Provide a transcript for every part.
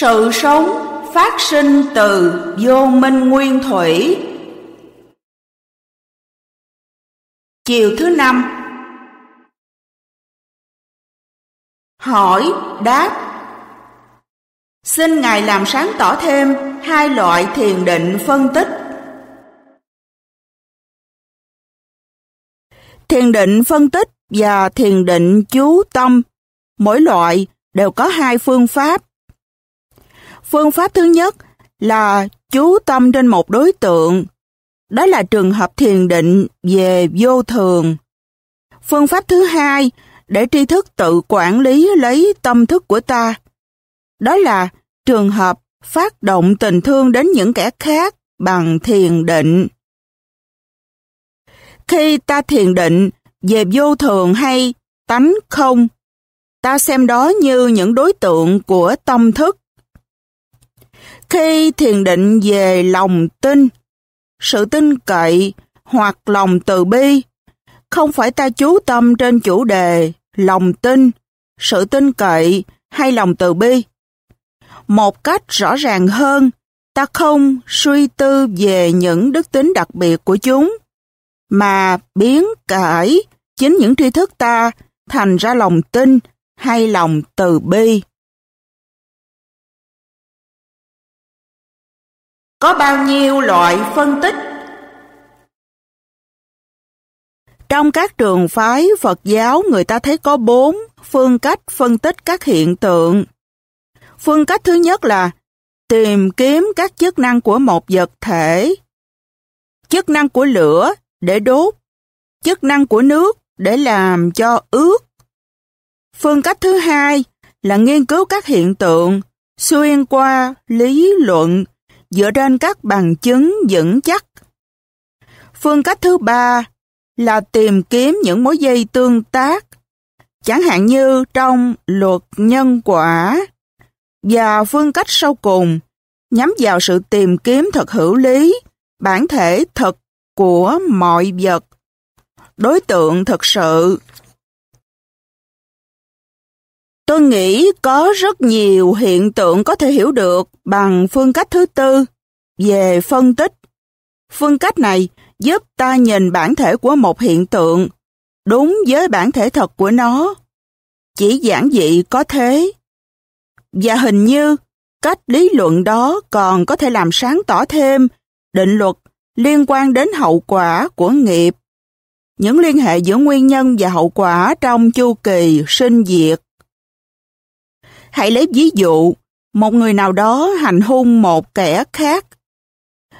Sự sống phát sinh từ vô minh nguyên thủy. Chiều thứ năm Hỏi, đáp Xin Ngài làm sáng tỏ thêm hai loại thiền định phân tích. Thiền định phân tích và thiền định chú tâm, mỗi loại đều có hai phương pháp. Phương pháp thứ nhất là chú tâm trên một đối tượng. Đó là trường hợp thiền định về vô thường. Phương pháp thứ hai để tri thức tự quản lý lấy tâm thức của ta. Đó là trường hợp phát động tình thương đến những kẻ khác bằng thiền định. Khi ta thiền định về vô thường hay tánh không, ta xem đó như những đối tượng của tâm thức. Khi thiền định về lòng tin, sự tin cậy hoặc lòng từ bi, không phải ta chú tâm trên chủ đề lòng tin, sự tin cậy hay lòng từ bi. Một cách rõ ràng hơn, ta không suy tư về những đức tính đặc biệt của chúng, mà biến cải chính những tri thức ta thành ra lòng tin hay lòng từ bi. Có bao nhiêu loại phân tích? Trong các trường phái Phật giáo người ta thấy có bốn phương cách phân tích các hiện tượng. Phương cách thứ nhất là tìm kiếm các chức năng của một vật thể. Chức năng của lửa để đốt, chức năng của nước để làm cho ướt. Phương cách thứ hai là nghiên cứu các hiện tượng xuyên qua lý luận dựa trên các bằng chứng vững chắc. Phương cách thứ ba là tìm kiếm những mối dây tương tác, chẳng hạn như trong luật nhân quả. Và phương cách sau cùng nhắm vào sự tìm kiếm thật hữu lý, bản thể thật của mọi vật, đối tượng thực sự. Tôi nghĩ có rất nhiều hiện tượng có thể hiểu được bằng phương cách thứ tư, về phân tích. Phương cách này giúp ta nhìn bản thể của một hiện tượng đúng với bản thể thật của nó. Chỉ giản dị có thế. Và hình như cách lý luận đó còn có thể làm sáng tỏ thêm định luật liên quan đến hậu quả của nghiệp. Những liên hệ giữa nguyên nhân và hậu quả trong chu kỳ sinh diệt. Hãy lấy ví dụ, một người nào đó hành hung một kẻ khác.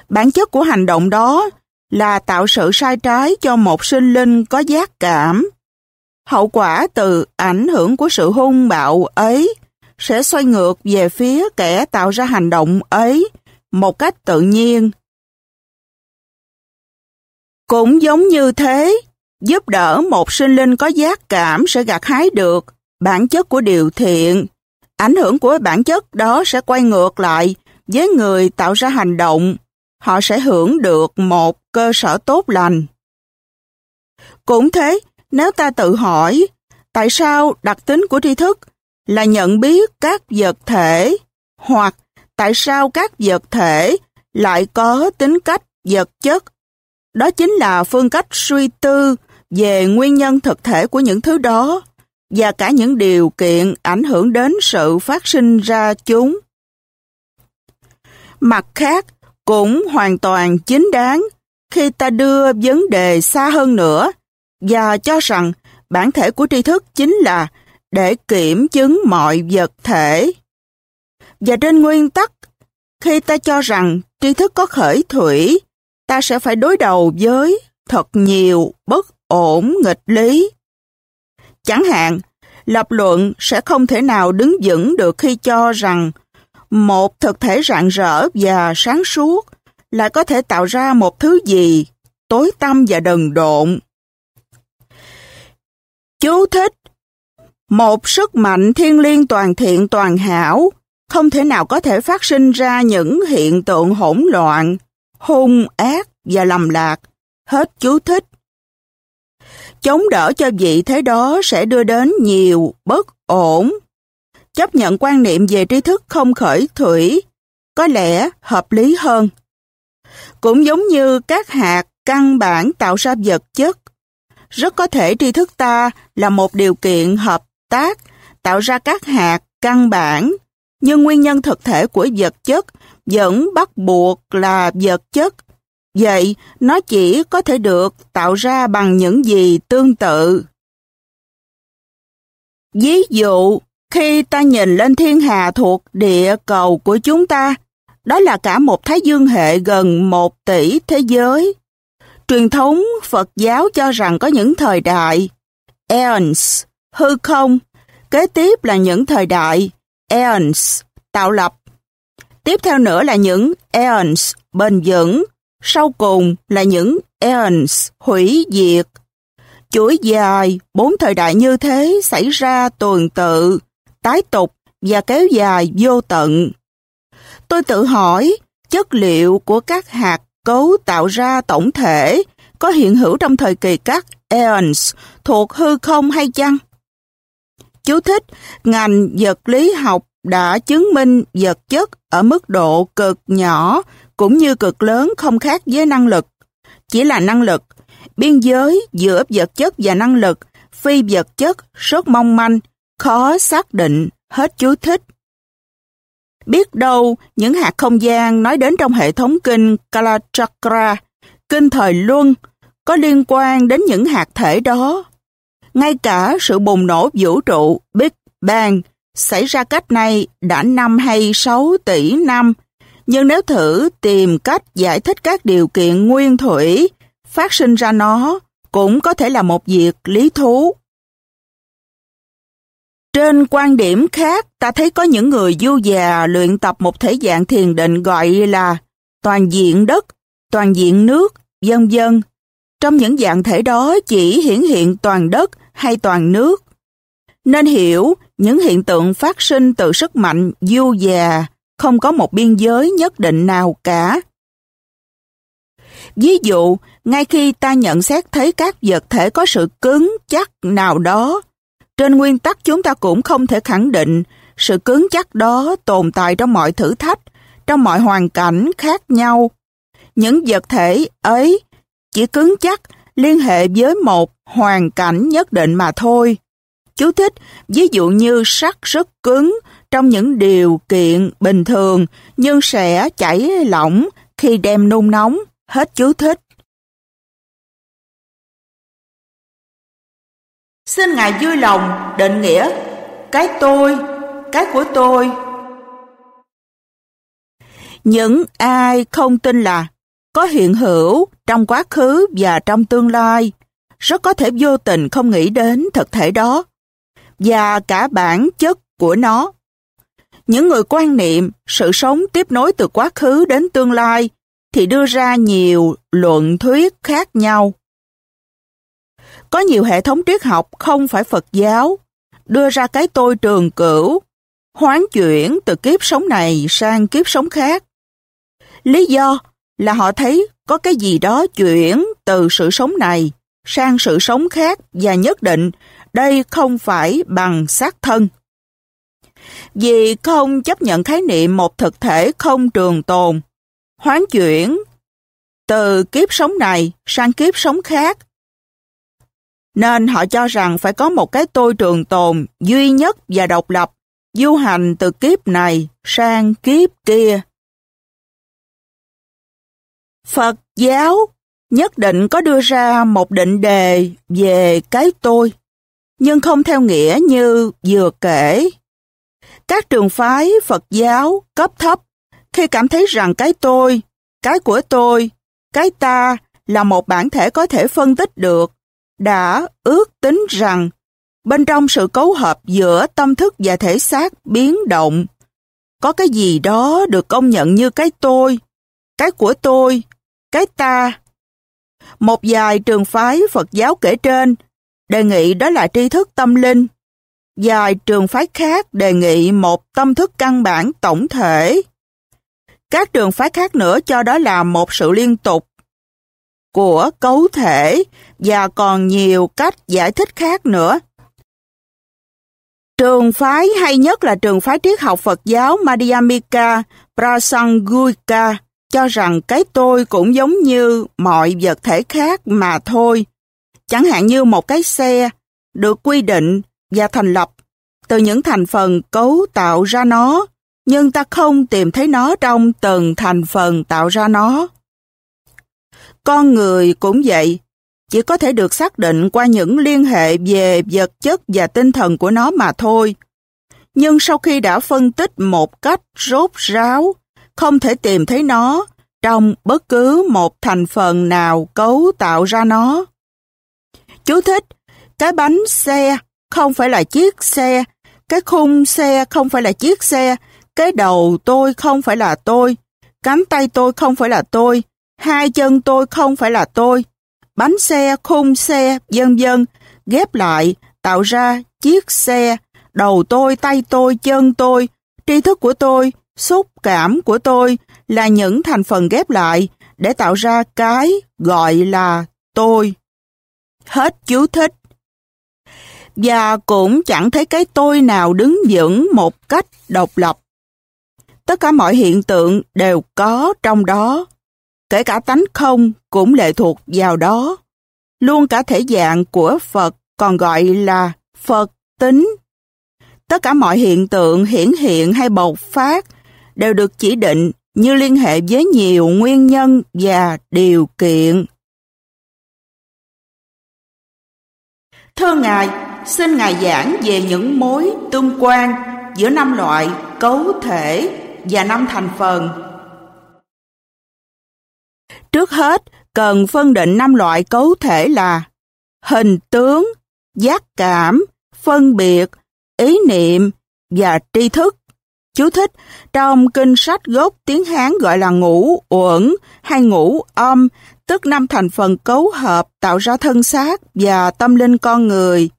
Bản chất của hành động đó là tạo sự sai trái cho một sinh linh có giác cảm. Hậu quả từ ảnh hưởng của sự hung bạo ấy sẽ xoay ngược về phía kẻ tạo ra hành động ấy một cách tự nhiên. Cũng giống như thế, giúp đỡ một sinh linh có giác cảm sẽ gặt hái được bản chất của điều thiện. Ảnh hưởng của bản chất đó sẽ quay ngược lại với người tạo ra hành động. Họ sẽ hưởng được một cơ sở tốt lành. Cũng thế, nếu ta tự hỏi, tại sao đặc tính của tri thức là nhận biết các vật thể, hoặc tại sao các vật thể lại có tính cách vật chất? Đó chính là phương cách suy tư về nguyên nhân thực thể của những thứ đó và cả những điều kiện ảnh hưởng đến sự phát sinh ra chúng. Mặt khác, cũng hoàn toàn chính đáng khi ta đưa vấn đề xa hơn nữa và cho rằng bản thể của tri thức chính là để kiểm chứng mọi vật thể. Và trên nguyên tắc, khi ta cho rằng tri thức có khởi thủy, ta sẽ phải đối đầu với thật nhiều bất ổn nghịch lý. Chẳng hạn, lập luận sẽ không thể nào đứng vững được khi cho rằng một thực thể rạng rỡ và sáng suốt lại có thể tạo ra một thứ gì tối tăm và đần độn. Chú thích Một sức mạnh thiên liêng toàn thiện toàn hảo không thể nào có thể phát sinh ra những hiện tượng hỗn loạn, hung ác và lầm lạc. Hết chú thích. Chống đỡ cho vị thế đó sẽ đưa đến nhiều bất ổn. chấp nhận quan niệm về tri thức không khởi thủy có lẽ hợp lý hơn. Cũng giống như các hạt căn bản tạo ra vật chất, rất có thể tri thức ta là một điều kiện hợp tác tạo ra các hạt căn bản, nhưng nguyên nhân thực thể của vật chất vẫn bắt buộc là vật chất. Vậy, nó chỉ có thể được tạo ra bằng những gì tương tự. Ví dụ, khi ta nhìn lên thiên hà thuộc địa cầu của chúng ta, đó là cả một thái dương hệ gần một tỷ thế giới. Truyền thống Phật giáo cho rằng có những thời đại, eons, hư không, kế tiếp là những thời đại, eons, tạo lập. Tiếp theo nữa là những eons, bền vững, sau cùng là những eons, hủy diệt. Chuỗi dài, bốn thời đại như thế xảy ra tuần tự, tái tục và kéo dài vô tận. Tôi tự hỏi, chất liệu của các hạt cấu tạo ra tổng thể có hiện hữu trong thời kỳ các eons thuộc hư không hay chăng? Chú thích, ngành vật lý học đã chứng minh vật chất ở mức độ cực nhỏ cũng như cực lớn không khác với năng lực. Chỉ là năng lực, biên giới giữa vật chất và năng lực, phi vật chất rất mong manh, khó xác định, hết chú thích. Biết đâu những hạt không gian nói đến trong hệ thống kinh Kalachakra, kinh thời luân, có liên quan đến những hạt thể đó. Ngay cả sự bùng nổ vũ trụ Big Bang xảy ra cách này đã 5 hay 6 tỷ năm, nhưng nếu thử tìm cách giải thích các điều kiện nguyên thủy phát sinh ra nó cũng có thể là một việc lý thú. Trên quan điểm khác, ta thấy có những người du già luyện tập một thể dạng thiền định gọi là toàn diện đất, toàn diện nước, vân vân. Trong những dạng thể đó chỉ hiển hiện toàn đất hay toàn nước. Nên hiểu những hiện tượng phát sinh từ sức mạnh du già không có một biên giới nhất định nào cả. Ví dụ, ngay khi ta nhận xét thấy các vật thể có sự cứng chắc nào đó, trên nguyên tắc chúng ta cũng không thể khẳng định sự cứng chắc đó tồn tại trong mọi thử thách, trong mọi hoàn cảnh khác nhau. Những vật thể ấy chỉ cứng chắc liên hệ với một hoàn cảnh nhất định mà thôi. Chú thích, ví dụ như sắt rất cứng trong những điều kiện bình thường nhưng sẽ chảy lỏng khi đem nung nóng. Hết chú thích. Xin Ngài vui lòng định nghĩa cái tôi, cái của tôi. Những ai không tin là có hiện hữu trong quá khứ và trong tương lai, rất có thể vô tình không nghĩ đến thực thể đó và cả bản chất của nó. Những người quan niệm sự sống tiếp nối từ quá khứ đến tương lai thì đưa ra nhiều luận thuyết khác nhau. Có nhiều hệ thống triết học không phải Phật giáo đưa ra cái tôi trường cửu, hoán chuyển từ kiếp sống này sang kiếp sống khác. Lý do là họ thấy có cái gì đó chuyển từ sự sống này sang sự sống khác và nhất định đây không phải bằng xác thân. Vì không chấp nhận khái niệm một thực thể không trường tồn, hoán chuyển từ kiếp sống này sang kiếp sống khác. Nên họ cho rằng phải có một cái tôi trường tồn duy nhất và độc lập, du hành từ kiếp này sang kiếp kia. Phật giáo nhất định có đưa ra một định đề về cái tôi, nhưng không theo nghĩa như vừa kể. Các trường phái Phật giáo cấp thấp khi cảm thấy rằng cái tôi, cái của tôi, cái ta là một bản thể có thể phân tích được, đã ước tính rằng bên trong sự cấu hợp giữa tâm thức và thể xác biến động, có cái gì đó được công nhận như cái tôi, cái của tôi, cái ta. Một vài trường phái Phật giáo kể trên đề nghị đó là tri thức tâm linh. Vài trường phái khác đề nghị một tâm thức căn bản tổng thể. Các trường phái khác nữa cho đó là một sự liên tục của cấu thể và còn nhiều cách giải thích khác nữa. Trường phái hay nhất là trường phái triết học Phật giáo Madhyamika Prasanguika cho rằng cái tôi cũng giống như mọi vật thể khác mà thôi. Chẳng hạn như một cái xe được quy định và thành lập từ những thành phần cấu tạo ra nó, nhưng ta không tìm thấy nó trong từng thành phần tạo ra nó. Con người cũng vậy, chỉ có thể được xác định qua những liên hệ về vật chất và tinh thần của nó mà thôi. Nhưng sau khi đã phân tích một cách rốt ráo, không thể tìm thấy nó trong bất cứ một thành phần nào cấu tạo ra nó. Chú thích, cái bánh xe không phải là chiếc xe, cái khung xe không phải là chiếc xe, cái đầu tôi không phải là tôi, cánh tay tôi không phải là tôi, hai chân tôi không phải là tôi, bánh xe, khung xe, vân vân. Ghép lại tạo ra chiếc xe, đầu tôi, tay tôi, chân tôi, tri thức của tôi, xúc cảm của tôi là những thành phần ghép lại để tạo ra cái gọi là tôi. Hết chú thích. Và cũng chẳng thấy cái tôi nào đứng vững một cách độc lập. Tất cả mọi hiện tượng đều có trong đó. Kể cả tánh không cũng lệ thuộc vào đó. Luôn cả thể dạng của Phật còn gọi là Phật tính. Tất cả mọi hiện tượng hiển hiện hay bộc phát đều được chỉ định như liên hệ với nhiều nguyên nhân và điều kiện. Thưa Ngài, xin Ngài giảng về những mối tương quan giữa năm loại cấu thể và năm thành phần. Trước hết, cần phân định năm loại cấu thể là hình tướng, giác cảm, phân biệt, ý niệm và tri thức. Chú thích, trong kinh sách gốc tiếng Hán gọi là ngũ uẩn hay ngũ âm, tức năm thành phần cấu hợp tạo ra thân xác và tâm linh con người.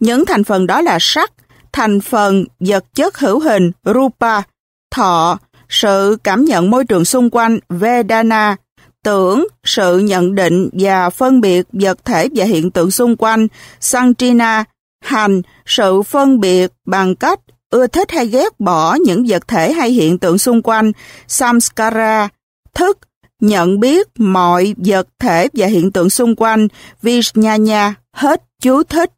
Những thành phần đó là sắc, thành phần vật chất hữu hình rupa, thọ, sự cảm nhận môi trường xung quanh vedana, tưởng, sự nhận định và phân biệt vật thể và hiện tượng xung quanh sanchina, hành, sự phân biệt bằng cách ưa thích hay ghét bỏ những vật thể hay hiện tượng xung quanh, samskara, thức, nhận biết mọi vật thể và hiện tượng xung quanh, vijnana, hết chú thích.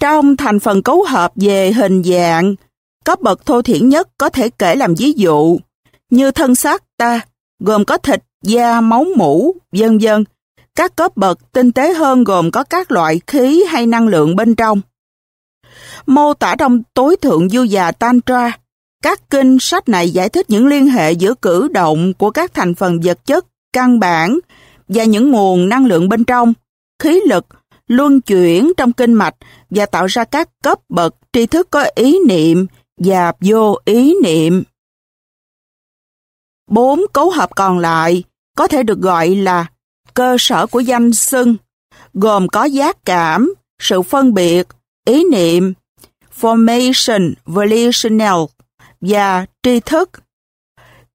Trong thành phần cấu hợp về hình dạng, cấp bậc thô thiển nhất có thể kể làm ví dụ, như thân xác ta, gồm có thịt, da, máu mũ, vân vân. Các cấp bậc tinh tế hơn gồm có các loại khí hay năng lượng bên trong mô tả trong tối thượng du già Tantra. Các kinh sách này giải thích những liên hệ giữa cử động của các thành phần vật chất căn bản và những nguồn năng lượng bên trong, khí lực, luân chuyển trong kinh mạch và tạo ra các cấp bậc tri thức có ý niệm và vô ý niệm. Bốn cấu hợp còn lại có thể được gọi là cơ sở của danh xưng, gồm có giác cảm, sự phân biệt, ý niệm, formation volitional và tri thức.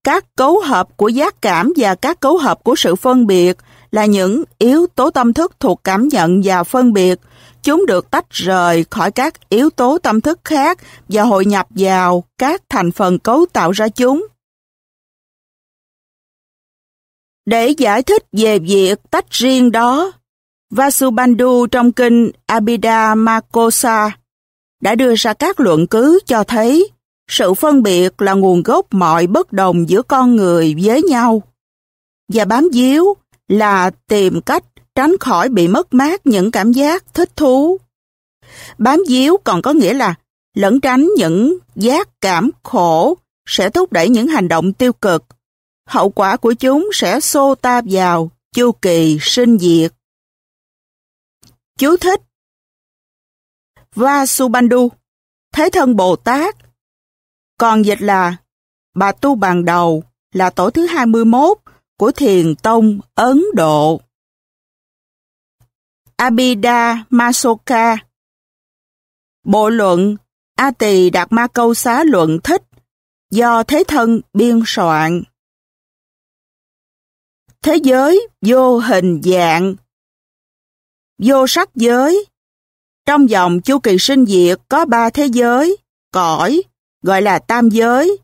Các cấu hợp của giác cảm và các cấu hợp của sự phân biệt là những yếu tố tâm thức thuộc cảm nhận và phân biệt. Chúng được tách rời khỏi các yếu tố tâm thức khác và hội nhập vào các thành phần cấu tạo ra chúng. Để giải thích về việc tách riêng đó, Vasubandhu trong kinh Abhidhamma Makosa đã đưa ra các luận cứ cho thấy sự phân biệt là nguồn gốc mọi bất đồng giữa con người với nhau. Và bám díu là tìm cách tránh khỏi bị mất mát những cảm giác thích thú. Bám díu còn có nghĩa là lẫn tránh những giác cảm khổ sẽ thúc đẩy những hành động tiêu cực. Hậu quả của chúng sẽ xô ta vào chu kỳ sinh diệt. Chú thích Vasubandhu, Thế thân Bồ Tát. Còn dịch là Bà Tu Bàn Đầu là tổ thứ 21 của Thiền Tông Ấn Độ. Abhida Masoka Bộ luận A Tỳ Đạt Ma Câu Xá Luận Thích do Thế Thân biên soạn. Thế giới vô hình dạng Vô sắc giới Trong dòng chu kỳ sinh diệt có ba thế giới, cõi, gọi là tam giới,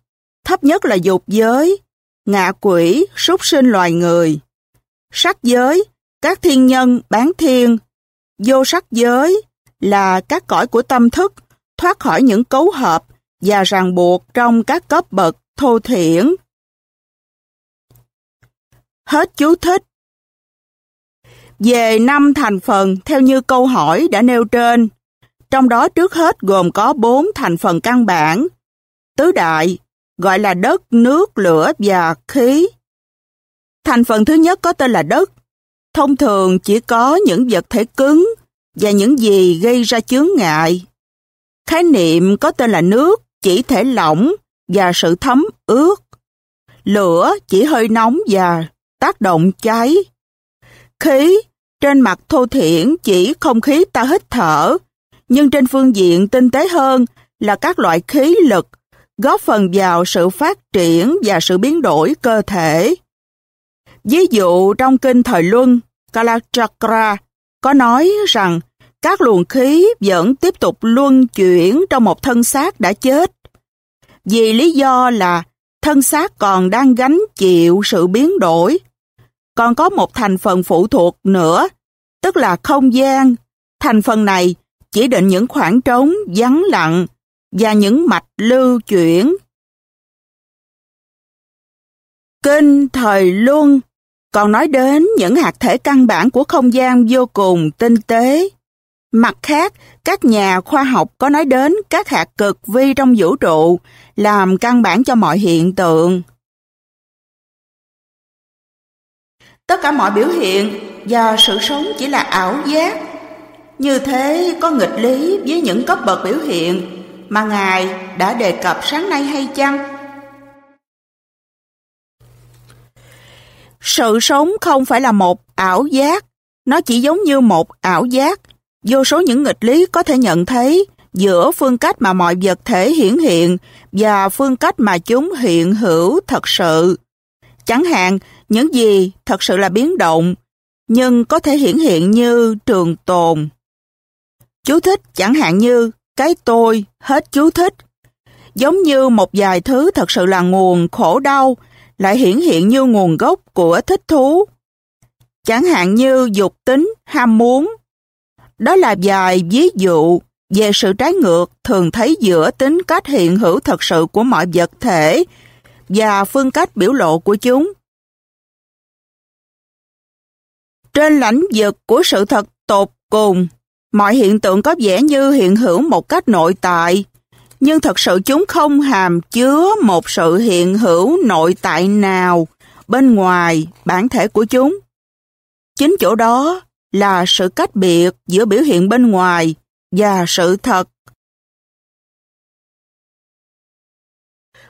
thấp nhất là dục giới, ngạ quỷ, súc sinh loài người. Sắc giới, các thiên nhân, bán thiên, vô sắc giới là các cõi của tâm thức thoát khỏi những cấu hợp và ràng buộc trong các cấp bậc thô thiển. Hết chú thích. Về năm thành phần theo như câu hỏi đã nêu trên, trong đó trước hết gồm có bốn thành phần căn bản. Tứ đại, gọi là đất, nước, lửa và khí. Thành phần thứ nhất có tên là đất. Thông thường chỉ có những vật thể cứng và những gì gây ra chướng ngại. Khái niệm có tên là nước chỉ thể lỏng và sự thấm ướt. Lửa chỉ hơi nóng và tác động cháy. Khí trên mặt thô thiển chỉ không khí ta hít thở, nhưng trên phương diện tinh tế hơn là các loại khí lực góp phần vào sự phát triển và sự biến đổi cơ thể. Ví dụ trong kinh Thời Luân, Kalachakra có nói rằng các luồng khí vẫn tiếp tục luân chuyển trong một thân xác đã chết. Vì lý do là thân xác còn đang gánh chịu sự biến đổi. Còn có một thành phần phụ thuộc nữa, tức là không gian. Thành phần này chỉ định những khoảng trống vắng lặng và những mạch lưu chuyển. Kinh Thời Luân còn nói đến những hạt thể căn bản của không gian vô cùng tinh tế. Mặt khác, các nhà khoa học có nói đến các hạt cực vi trong vũ trụ làm căn bản cho mọi hiện tượng. Tất cả mọi biểu hiện và sự sống chỉ là ảo giác. Như thế có nghịch lý với những cấp bậc biểu hiện mà Ngài đã đề cập sáng nay hay chăng? Sự sống không phải là một ảo giác, nó chỉ giống như một ảo giác. Vô số những nghịch lý có thể nhận thấy giữa phương cách mà mọi vật thể hiển hiện và phương cách mà chúng hiện hữu thật sự. Chẳng hạn, những gì thật sự là biến động, nhưng có thể hiển hiện như trường tồn. Chú thích chẳng hạn như cái tôi, hết chú thích. Giống như một vài thứ thật sự là nguồn khổ đau, lại hiển hiện như nguồn gốc của thích thú. Chẳng hạn như dục tính, ham muốn. Đó là vài ví dụ về sự trái ngược thường thấy giữa tính cách hiện hữu thật sự của mọi vật thể và phương cách biểu lộ của chúng. Trên lãnh vực của sự thật tột cùng, mọi hiện tượng có vẻ như hiện hữu một cách nội tại, nhưng thật sự chúng không hàm chứa một sự hiện hữu nội tại nào bên ngoài bản thể của chúng. Chính chỗ đó là sự cách biệt giữa biểu hiện bên ngoài và sự thật.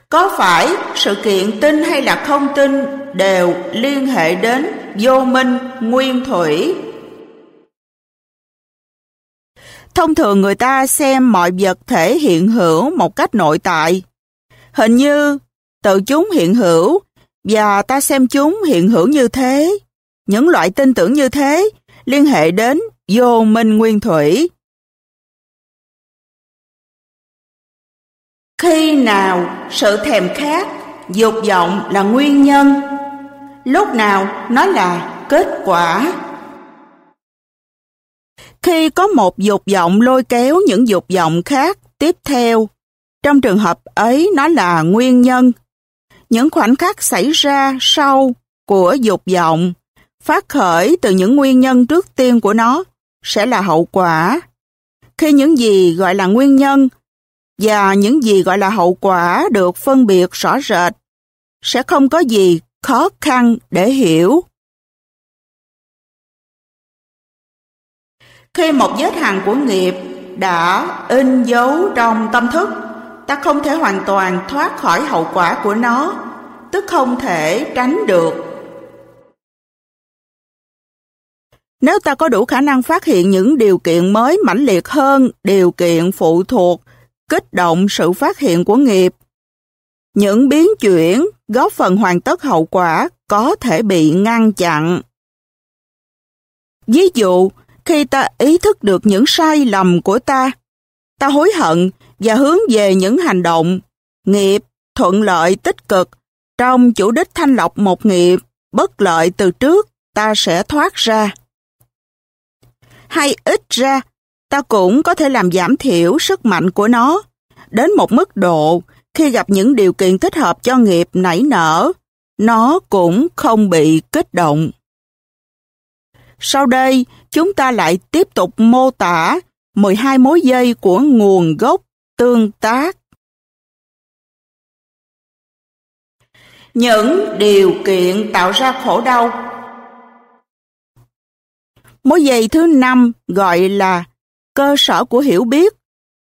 Có phải sự kiện tin hay là không tin đều liên hệ đến vô minh, nguyên thủy Thông thường người ta xem mọi vật thể hiện hữu một cách nội tại. Hình như tự chúng hiện hữu và ta xem chúng hiện hữu như thế. Những loại tin tưởng như thế liên hệ đến vô minh nguyên thủy. Khi nào sự thèm khát, dục vọng là nguyên nhân, lúc nào nó là kết quả. Khi có một dục vọng lôi kéo những dục vọng khác tiếp theo, trong trường hợp ấy nó là nguyên nhân. Những khoảnh khắc xảy ra sau của dục vọng, phát khởi từ những nguyên nhân trước tiên của nó, sẽ là hậu quả. Khi những gì gọi là nguyên nhân và những gì gọi là hậu quả được phân biệt rõ rệt, sẽ không có gì khó khăn để hiểu. Khi một vết hằn của nghiệp đã in dấu trong tâm thức, ta không thể hoàn toàn thoát khỏi hậu quả của nó, tức không thể tránh được. Nếu ta có đủ khả năng phát hiện những điều kiện mới mãnh liệt hơn điều kiện phụ thuộc, kích động sự phát hiện của nghiệp, những biến chuyển góp phần hoàn tất hậu quả có thể bị ngăn chặn. Ví dụ, khi ta ý thức được những sai lầm của ta, ta hối hận và hướng về những hành động, nghiệp, thuận lợi tích cực trong chủ đích thanh lọc một nghiệp bất lợi từ trước ta sẽ thoát ra. Hay ít ra, ta cũng có thể làm giảm thiểu sức mạnh của nó đến một mức độ khi gặp những điều kiện thích hợp cho nghiệp nảy nở, nó cũng không bị kích động. Sau đây, chúng ta lại tiếp tục mô tả 12 mối dây của nguồn gốc tương tác. Những điều kiện tạo ra khổ đau Mối dây thứ năm gọi là cơ sở của hiểu biết,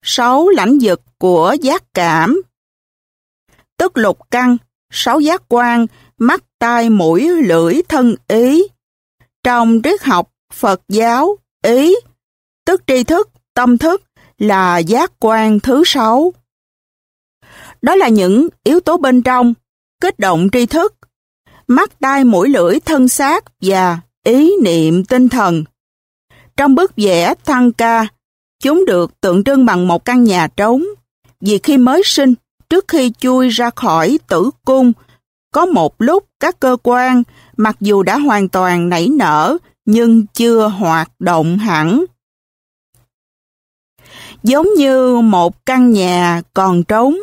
sáu lãnh vực của giác cảm. Tức lục căn, sáu giác quan, mắt, tai, mũi, lưỡi, thân, ý. Trong triết học, Phật giáo, ý, tức tri thức, tâm thức là giác quan thứ sáu. Đó là những yếu tố bên trong, kích động tri thức, mắt, tai, mũi, lưỡi, thân xác và ý niệm tinh thần. Trong bức vẽ thăng ca, chúng được tượng trưng bằng một căn nhà trống, vì khi mới sinh, trước khi chui ra khỏi tử cung, có một lúc các cơ quan, mặc dù đã hoàn toàn nảy nở, nhưng chưa hoạt động hẳn. Giống như một căn nhà còn trống,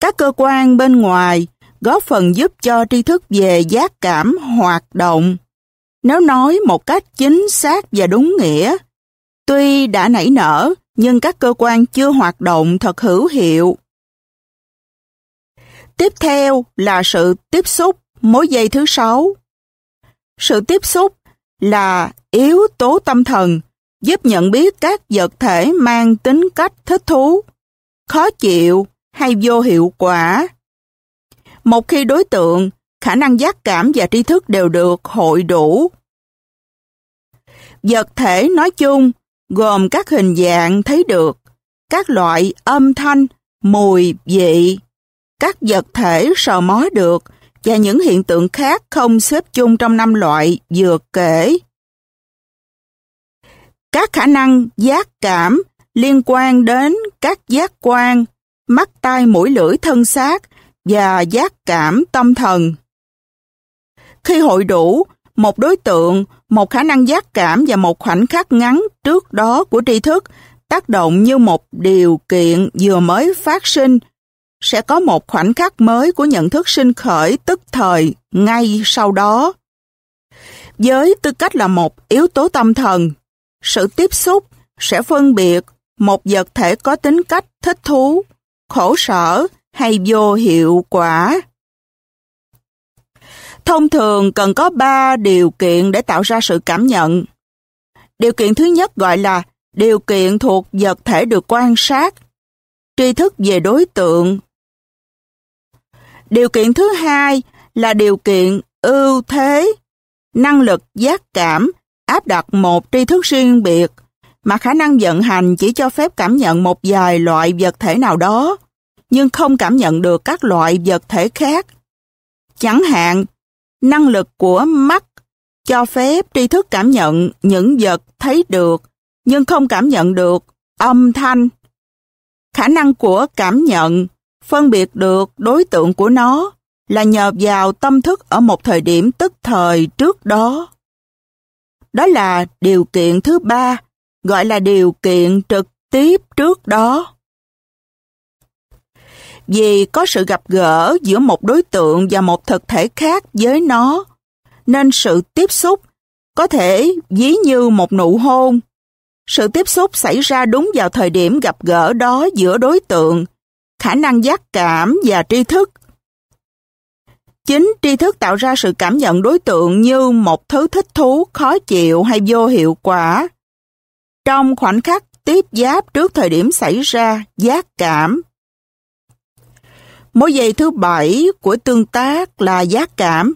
các cơ quan bên ngoài góp phần giúp cho tri thức về giác cảm hoạt động. Nếu nói một cách chính xác và đúng nghĩa, tuy đã nảy nở, nhưng các cơ quan chưa hoạt động thật hữu hiệu. Tiếp theo là sự tiếp xúc, mối dây thứ sáu. Sự tiếp xúc là yếu tố tâm thần, giúp nhận biết các vật thể mang tính cách thích thú, khó chịu hay vô hiệu quả. Một khi đối tượng, khả năng giác cảm và tri thức đều được hội đủ. Vật thể nói chung gồm các hình dạng thấy được, các loại âm thanh, mùi, vị, các vật thể sờ mó được và những hiện tượng khác không xếp chung trong năm loại vừa kể. Các khả năng giác cảm liên quan đến các giác quan, mắt tai mũi lưỡi thân xác và giác cảm tâm thần. Khi hội đủ, một đối tượng, một khả năng giác cảm và một khoảnh khắc ngắn trước đó của tri thức tác động như một điều kiện vừa mới phát sinh, sẽ có một khoảnh khắc mới của nhận thức sinh khởi tức thời ngay sau đó. Với tư cách là một yếu tố tâm thần, sự tiếp xúc sẽ phân biệt một vật thể có tính cách thích thú, khổ sở hay vô hiệu quả. Thông thường cần có 3 điều kiện để tạo ra sự cảm nhận. Điều kiện thứ nhất gọi là điều kiện thuộc vật thể được quan sát, tri thức về đối tượng. Điều kiện thứ hai là điều kiện ưu thế, năng lực giác cảm áp đặt một tri thức riêng biệt mà khả năng vận hành chỉ cho phép cảm nhận một vài loại vật thể nào đó, nhưng không cảm nhận được các loại vật thể khác. Chẳng hạn, năng lực của mắt cho phép tri thức cảm nhận những vật thấy được, nhưng không cảm nhận được âm thanh. Khả năng của cảm nhận phân biệt được đối tượng của nó là nhờ vào tâm thức ở một thời điểm tức thời trước đó. Đó là điều kiện thứ ba, gọi là điều kiện trực tiếp trước đó. Vì có sự gặp gỡ giữa một đối tượng và một thực thể khác với nó, nên sự tiếp xúc có thể ví như một nụ hôn. Sự tiếp xúc xảy ra đúng vào thời điểm gặp gỡ đó giữa đối tượng, khả năng giác cảm và tri thức Chính tri thức tạo ra sự cảm nhận đối tượng như một thứ thích thú, khó chịu hay vô hiệu quả. Trong khoảnh khắc tiếp giáp trước thời điểm xảy ra giác cảm. Mối dây thứ bảy của tương tác là giác cảm.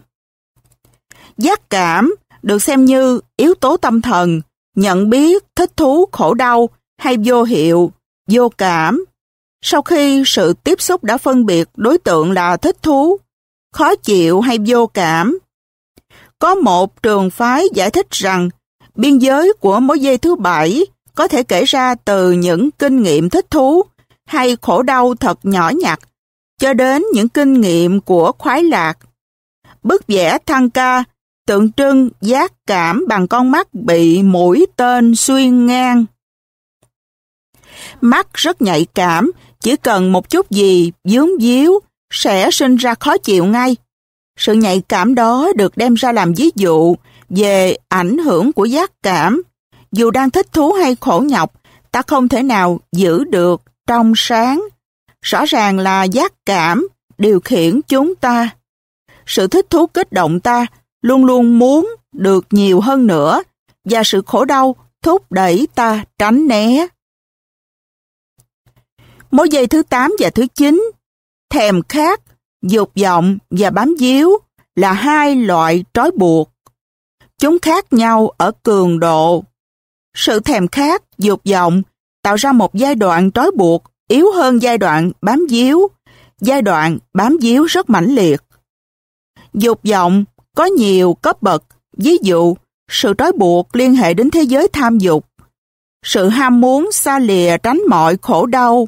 Giác cảm được xem như yếu tố tâm thần, nhận biết, thích thú, khổ đau hay vô hiệu, vô cảm. Sau khi sự tiếp xúc đã phân biệt đối tượng là thích thú, khó chịu hay vô cảm. Có một trường phái giải thích rằng Biên giới của mối dây thứ bảy có thể kể ra từ những kinh nghiệm thích thú hay khổ đau thật nhỏ nhặt cho đến những kinh nghiệm của khoái lạc. Bức vẽ thăng ca tượng trưng giác cảm bằng con mắt bị mũi tên xuyên ngang. Mắt rất nhạy cảm, chỉ cần một chút gì dướng díu sẽ sinh ra khó chịu ngay. Sự nhạy cảm đó được đem ra làm ví dụ về ảnh hưởng của giác cảm. Dù đang thích thú hay khổ nhọc, ta không thể nào giữ được trong sáng. Rõ ràng là giác cảm điều khiển chúng ta. Sự thích thú kích động ta luôn luôn muốn được nhiều hơn nữa và sự khổ đau thúc đẩy ta tránh né. Mối dây thứ 8 và thứ 9, thèm khát, dục vọng và bám díu là hai loại trói buộc. Chúng khác nhau ở cường độ. Sự thèm khát, dục vọng tạo ra một giai đoạn trói buộc yếu hơn giai đoạn bám díu. Giai đoạn bám díu rất mãnh liệt. Dục vọng có nhiều cấp bậc, ví dụ sự trói buộc liên hệ đến thế giới tham dục, sự ham muốn xa lìa tránh mọi khổ đau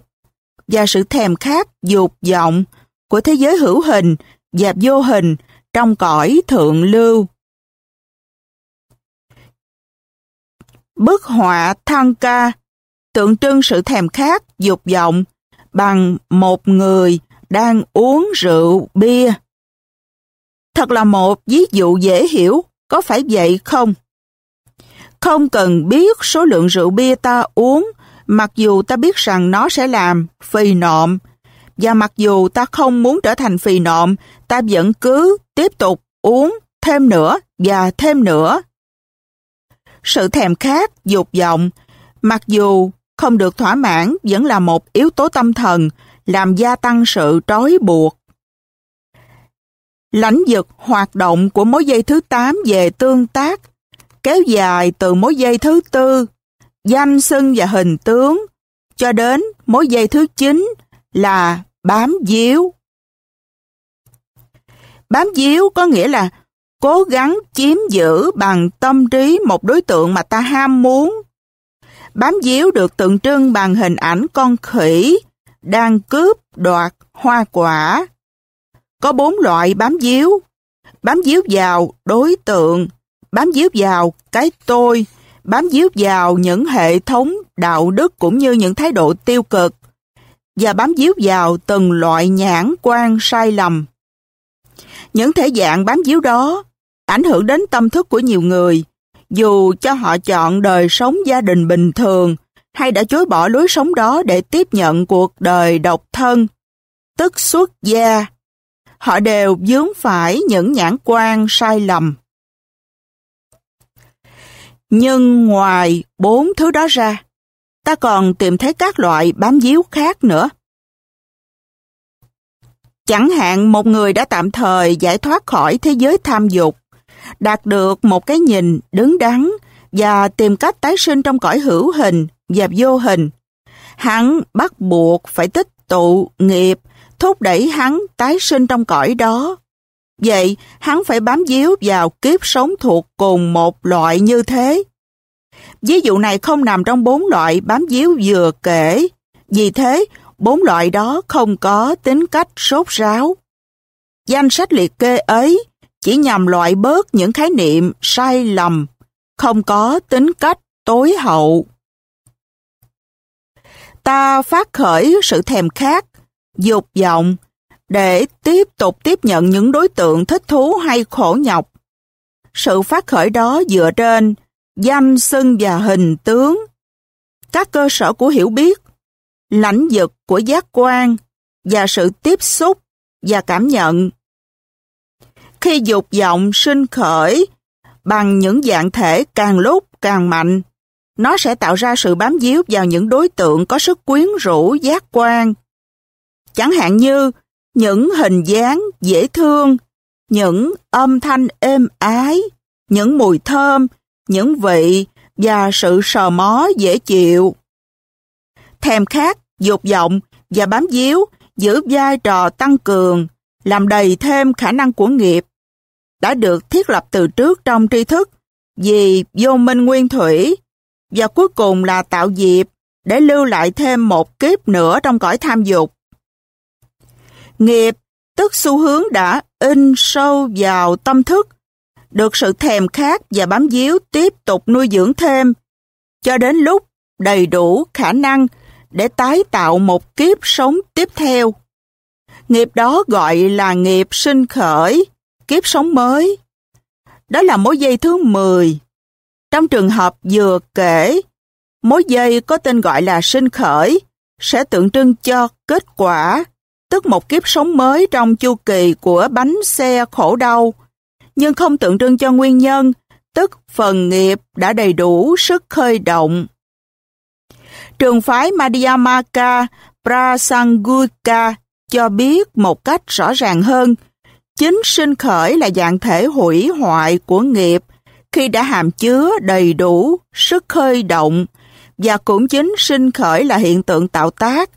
và sự thèm khát dục vọng của thế giới hữu hình và vô hình trong cõi thượng lưu. Bức họa thăng ca tượng trưng sự thèm khát, dục vọng bằng một người đang uống rượu bia. Thật là một ví dụ dễ hiểu, có phải vậy không? Không cần biết số lượng rượu bia ta uống, mặc dù ta biết rằng nó sẽ làm phì nộm, và mặc dù ta không muốn trở thành phì nộm, ta vẫn cứ tiếp tục uống thêm nữa và thêm nữa. Sự thèm khát, dục vọng, mặc dù không được thỏa mãn vẫn là một yếu tố tâm thần làm gia tăng sự trói buộc. Lãnh vực hoạt động của mối dây thứ 8 về tương tác, kéo dài từ mối dây thứ tư, danh xưng và hình tướng, cho đến mối dây thứ 9 là bám díu. Bám díu có nghĩa là cố gắng chiếm giữ bằng tâm trí một đối tượng mà ta ham muốn. Bám díu được tượng trưng bằng hình ảnh con khỉ đang cướp đoạt hoa quả. Có bốn loại bám díu. Bám díu vào đối tượng, bám díu vào cái tôi, bám díu vào những hệ thống đạo đức cũng như những thái độ tiêu cực, và bám díu vào từng loại nhãn quan sai lầm. Những thể dạng bám díu đó ảnh hưởng đến tâm thức của nhiều người, dù cho họ chọn đời sống gia đình bình thường hay đã chối bỏ lối sống đó để tiếp nhận cuộc đời độc thân, tức xuất gia họ đều vướng phải những nhãn quan sai lầm. Nhưng ngoài bốn thứ đó ra, ta còn tìm thấy các loại bám díu khác nữa. Chẳng hạn một người đã tạm thời giải thoát khỏi thế giới tham dục, đạt được một cái nhìn đứng đắn và tìm cách tái sinh trong cõi hữu hình và vô hình. Hắn bắt buộc phải tích tụ nghiệp thúc đẩy hắn tái sinh trong cõi đó. Vậy, hắn phải bám díu vào kiếp sống thuộc cùng một loại như thế. Ví dụ này không nằm trong bốn loại bám díu vừa kể, vì thế bốn loại đó không có tính cách sốt ráo. Danh sách liệt kê ấy chỉ nhằm loại bớt những khái niệm sai lầm, không có tính cách tối hậu. Ta phát khởi sự thèm khát dục vọng để tiếp tục tiếp nhận những đối tượng thích thú hay khổ nhọc. Sự phát khởi đó dựa trên danh xưng và hình tướng, các cơ sở của hiểu biết, lãnh vực của giác quan và sự tiếp xúc và cảm nhận. Khi dục vọng sinh khởi bằng những dạng thể càng lúc càng mạnh, nó sẽ tạo ra sự bám díu vào những đối tượng có sức quyến rũ giác quan Chẳng hạn như những hình dáng dễ thương, những âm thanh êm ái, những mùi thơm, những vị và sự sờ mó dễ chịu. Thèm khát, dục vọng và bám díu giữ vai trò tăng cường, làm đầy thêm khả năng của nghiệp đã được thiết lập từ trước trong tri thức vì vô minh nguyên thủy, và cuối cùng là tạo dịp để lưu lại thêm một kiếp nữa trong cõi tham dục. Nghiệp, tức xu hướng đã in sâu vào tâm thức, được sự thèm khát và bám díu tiếp tục nuôi dưỡng thêm, cho đến lúc đầy đủ khả năng để tái tạo một kiếp sống tiếp theo. Nghiệp đó gọi là nghiệp sinh khởi, kiếp sống mới. Đó là mối dây thứ 10. Trong trường hợp vừa kể, mối dây có tên gọi là sinh khởi sẽ tượng trưng cho kết quả, tức một kiếp sống mới trong chu kỳ của bánh xe khổ đau, nhưng không tượng trưng cho nguyên nhân, tức phần nghiệp đã đầy đủ sức khơi động. Trường phái Madhyamaka Prasanguka cho biết một cách rõ ràng hơn, chính sinh khởi là dạng thể hủy hoại của nghiệp khi đã hàm chứa đầy đủ sức khơi động và cũng chính sinh khởi là hiện tượng tạo tác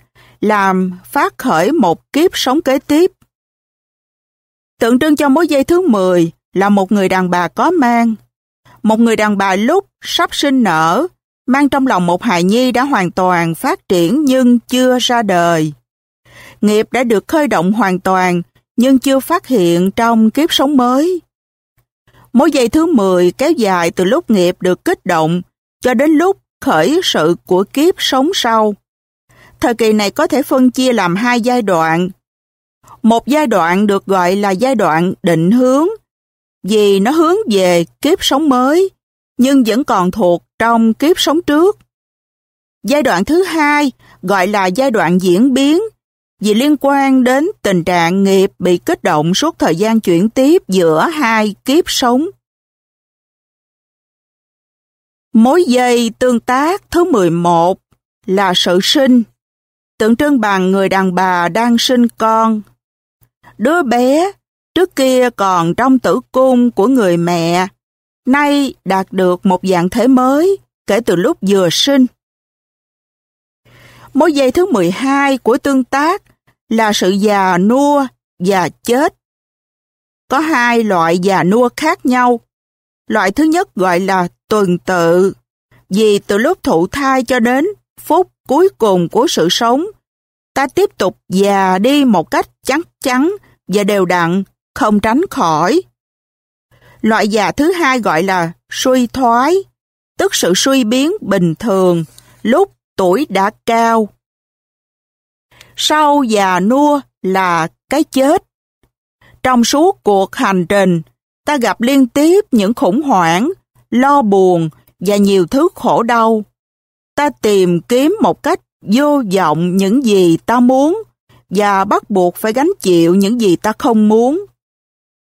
làm phát khởi một kiếp sống kế tiếp. Tượng trưng cho mối dây thứ 10 là một người đàn bà có mang. Một người đàn bà lúc sắp sinh nở, mang trong lòng một hài nhi đã hoàn toàn phát triển nhưng chưa ra đời. Nghiệp đã được khơi động hoàn toàn nhưng chưa phát hiện trong kiếp sống mới. Mối dây thứ 10 kéo dài từ lúc nghiệp được kích động cho đến lúc khởi sự của kiếp sống sau. Thời kỳ này có thể phân chia làm hai giai đoạn. Một giai đoạn được gọi là giai đoạn định hướng, vì nó hướng về kiếp sống mới, nhưng vẫn còn thuộc trong kiếp sống trước. Giai đoạn thứ hai gọi là giai đoạn diễn biến, vì liên quan đến tình trạng nghiệp bị kích động suốt thời gian chuyển tiếp giữa hai kiếp sống. Mối dây tương tác thứ 11 là sự sinh, tượng trưng bằng người đàn bà đang sinh con. Đứa bé trước kia còn trong tử cung của người mẹ, nay đạt được một dạng thể mới kể từ lúc vừa sinh. Mối dây thứ 12 của tương tác là sự già nua và chết. Có hai loại già nua khác nhau. Loại thứ nhất gọi là tuần tự, vì từ lúc thụ thai cho đến phút cuối cùng của sự sống, ta tiếp tục già đi một cách chắc chắn và đều đặn, không tránh khỏi. Loại già thứ hai gọi là suy thoái, tức sự suy biến bình thường lúc tuổi đã cao. Sau già nua là cái chết. Trong suốt cuộc hành trình, ta gặp liên tiếp những khủng hoảng, lo buồn và nhiều thứ khổ đau. Ta tìm kiếm một cách vô vọng những gì ta muốn và bắt buộc phải gánh chịu những gì ta không muốn.